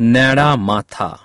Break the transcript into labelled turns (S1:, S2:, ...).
S1: नैड़ा माथा।